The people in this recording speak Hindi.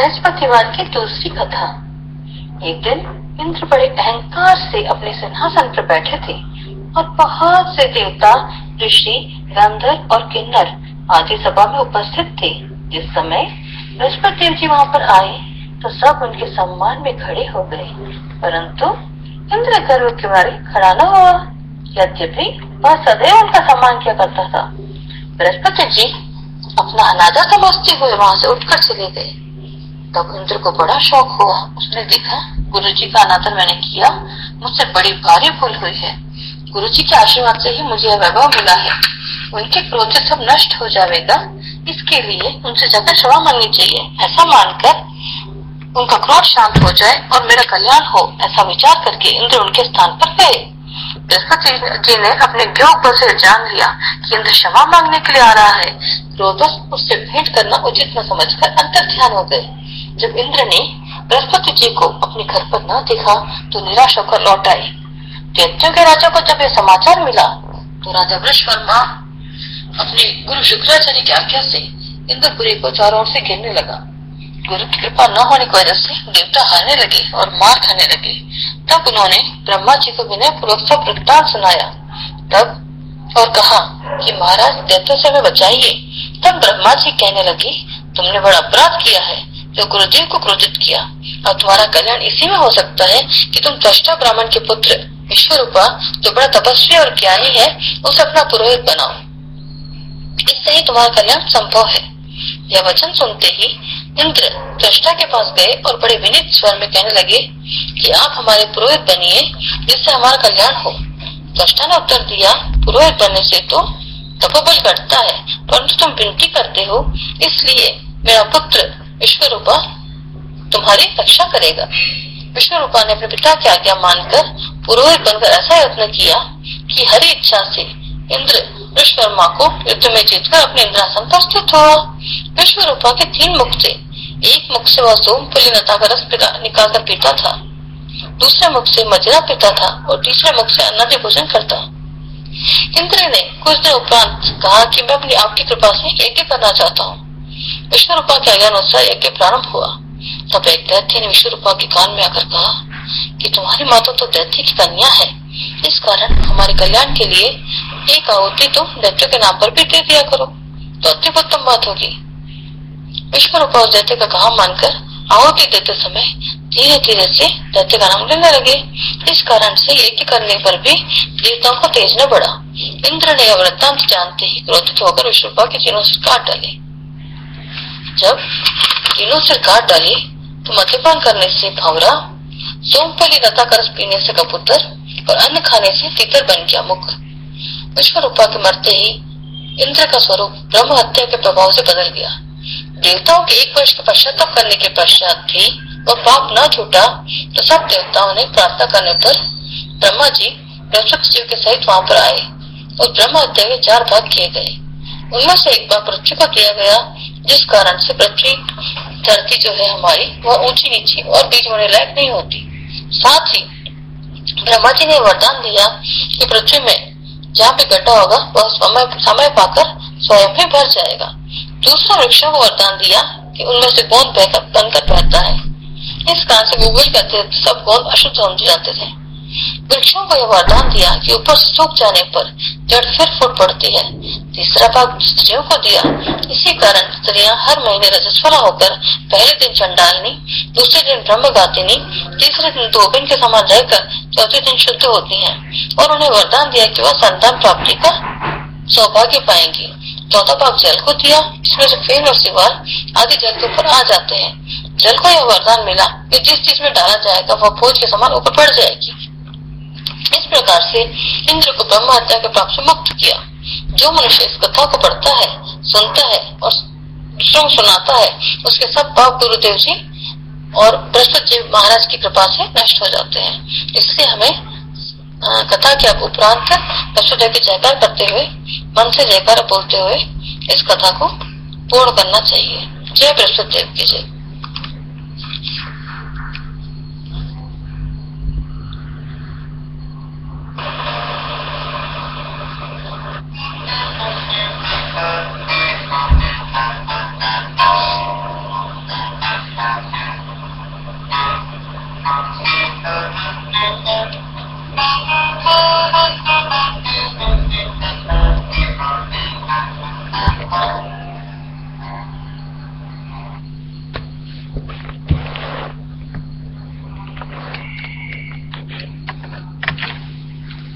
बृहस्पतिवार की दूसरी कथा। एक दिन इंद्र बड़े अहंकार से अपने सिंहासन पर बैठे थे और बहुत से देवता, ऋषि गंधर्व और किन्नर आदि सभा में उपस्थित थे। जिस समय बृहस्पति देव जी वहाँ पर आए तो सब उनके सम्मान में खड़े हो गए। परंतु इंद्र गर्व के बारे खड़ा न हुआ। यद्यपि वह सदैव उनका सम्मान किया करता था। बृहस्पति जी अपना अनादर समझते हुए वहाँ से उठकर चले गए। तब इंद्र को बड़ा शौक हुआ। उसने देखा गुरु जी का अनादर मैंने किया, मुझसे बड़ी भारी भूल हुई है। गुरु जी के आशीर्वाद से ही मुझे वैभव मिला है। उनके क्रोध से सब नष्ट हो जाएगा। इसके लिए उनसे ज़्यादा क्षमा मांगनी चाहिए, ऐसा मानकर उनका क्रोध शांत हो जाए और मेरा कल्याण हो, ऐसा विचार करके इंद्र उनके स्थान पर गए। बृहस्पति जी ने अपने बल से जान लिया कि इंद्र क्षमा मांगने के लिए आ रहा है क्रोधस उससे भेंट करना उचित न समझकर अंतर ध्यान हो गए। जब इंद्र ने बृहस्पति जी को अपने घर पर न देखा तो निराश होकर लौट आए दैत्यों के राजा को जब यह समाचार मिला तो राजा वृषवर्मा अपने गुरु शुक्राचार्य की आज्ञा से इंद्रपुरी को चारों ओर से घेरने लगा। गुरु की कृपा न होने की वजह से देवता हारने लगे और मार खाने लगे। तब उन्होंने ब्रह्मा जी को विनय पूर्वक सब वृत्तांत सुनाया। तब और कहा कि महाराज दैत्यों से हमें बचाइए। तब ब्रह्मा जी कहने लगे, तुमने बड़ा अपराध किया है। जो गुरुदेव को क्रोधित किया। और तुम्हारा कल्याण इसी में हो सकता है कि तुम दृष्टा ब्राह्मण के पुत्र विश्व रूपा जो बड़ा तपस्वी और ज्ञानी है, उसे अपना पुरोहित बनाओ। इससे ही तुम्हारा कल्याण संभव है। यह वचन सुनते ही इंद्र दृष्टा के पास गए और बड़े विनित स्वर में कहने लगे कि आप हमारे पुरोहित बनिए, जिससे हमारा कल्याण हो। दृष्टा ने उत्तर दिया, पुरोहित बनने से तो तपोबल घटता है, परंतु तुम विनती करते हो, इसलिए मेरा पुत्र विश्व रूपा तुम्हारी रक्षा करेगा। विश्व रूपा ने अपने पिता की आज्ञा मानकर पुरोहित बनकर ऐसा यत्न किया कि हरी इच्छा से इंद्र विश्वकर्मा को युद्ध में जीतकर अपने इंद्रासन पर स्थित हुआ। विश्व रूपा के तीन मुख थे। एक मुख से वह सोमफली लता का रस निकाल कर पीता था। दूसरे मुख से मजरा पीता था और तीसरे मुख से अन्नादि भोजन करता। इंद्र ने कुछ दिन उपरांत कहा कि मैं अपनी आपकी कृपा से यज्ञ करना चाहता हूँ। विश्व रूपा के आज्ञा अनुसार यज्ञ प्रारंभ हुआ। तब एक दैत्य ने विश्व रूपा के कान में आकर कहा कि तुम्हारी माता तो दैत्य की कन्या है। इस कारण हमारे कल्याण के लिए एक आहुति तुम दैत्य के नाम पर भी दे दिया करो। तो अति उत्तम बात होगी। विश्व रूपा उस दैत्य का कहा मानकर आहुति देते समय धीरे धीरे से दैत्य का नाम लेने लगे। इस कारण से यज्ञ करने पर भी देवताओं को तेज न बढ़ा इंद्र ने वृत्तांत जानते ही क्रोधित होकर विश्वरूपा के तीनों से काट डाले जब तीनों सिर काट डाले तो मद्यपान करने से भावरा सोमपली लता कर पीने से कबूतर और अन्न खाने से तीतर बन गया मुख। विश्व रूपा के मरते ही इंद्र का स्वरूप ब्रह्म हत्या के प्रभाव से बदल गया। देवताओं के एक वर्ष का पश्चाताप करने के पश्चात भी वह पाप न छूटा तो सब देवताओं ने प्रार्थना करने पर ब्रह्मा जी जीव के सहित वहाँ पर आए और ब्रह्म हत्या के चार भाग किए गए। उनमें से एक भाग पृथ्वी को किया गया जिस कारण से पृथ्वी धरती जो है हमारी, वह ऊँची नीची और बीज होने लायक नहीं होती। साथ ही ब्रह्मा जी ने वरदान दिया कि पृथ्वी में जहाँ पे गड्ढा होगा, वह समय समय पाकर स्वयं ही भर जाएगा। दूसरा वृक्षों को वरदान दिया कि उनमें से गोंद बहकर बनकर बहता है। इस कारण से गूगल कहते सब गोंद अशुद्ध हो जाते थे। वृक्षों को यह वरदान दिया कि ऊपर सूख जाने पर जड़ फिर फूट पड़ती है। तीसरा भाग स्त्रियों को दिया। इसी कारण स्त्रियाँ हर महीने रजस्वला होकर पहले दिन चंडालनी, दूसरे दिन ब्रह्म गातिनी तीसरे दिन धोबिन के समान रहकर चौथे दिन शुद्ध होती हैं और उन्हें वरदान दिया कि वह संतान प्राप्ति का सौभाग्य पाएँगी। चौथा भाग जल को दिया। इसमें से फेन और सिवार आदि जल के ऊपर आ जाते हैं। जल को यह वरदान मिला कि जिस चीज़ में डाला जाएगा, वह भोज के समान ऊपर बढ़ जाएगी। इस प्रकार से इंद्र को ब्रह्म हत्या के प्राप्त से मुक्त किया। जो मनुष्य इस कथा को पढ़ता है, सुनता है और को सुनाता है, उसके सब पाप गुरुदेव जी और बृहस्पति जी महाराज की कृपा से नष्ट हो जाते हैं। इससे हमें कथा के उपरांत बृहस्पति की जयकार करते हुए, मन से जयकार बोलते हुए इस कथा को पूर्ण करना चाहिए। जय बृहस्पति देव की जय।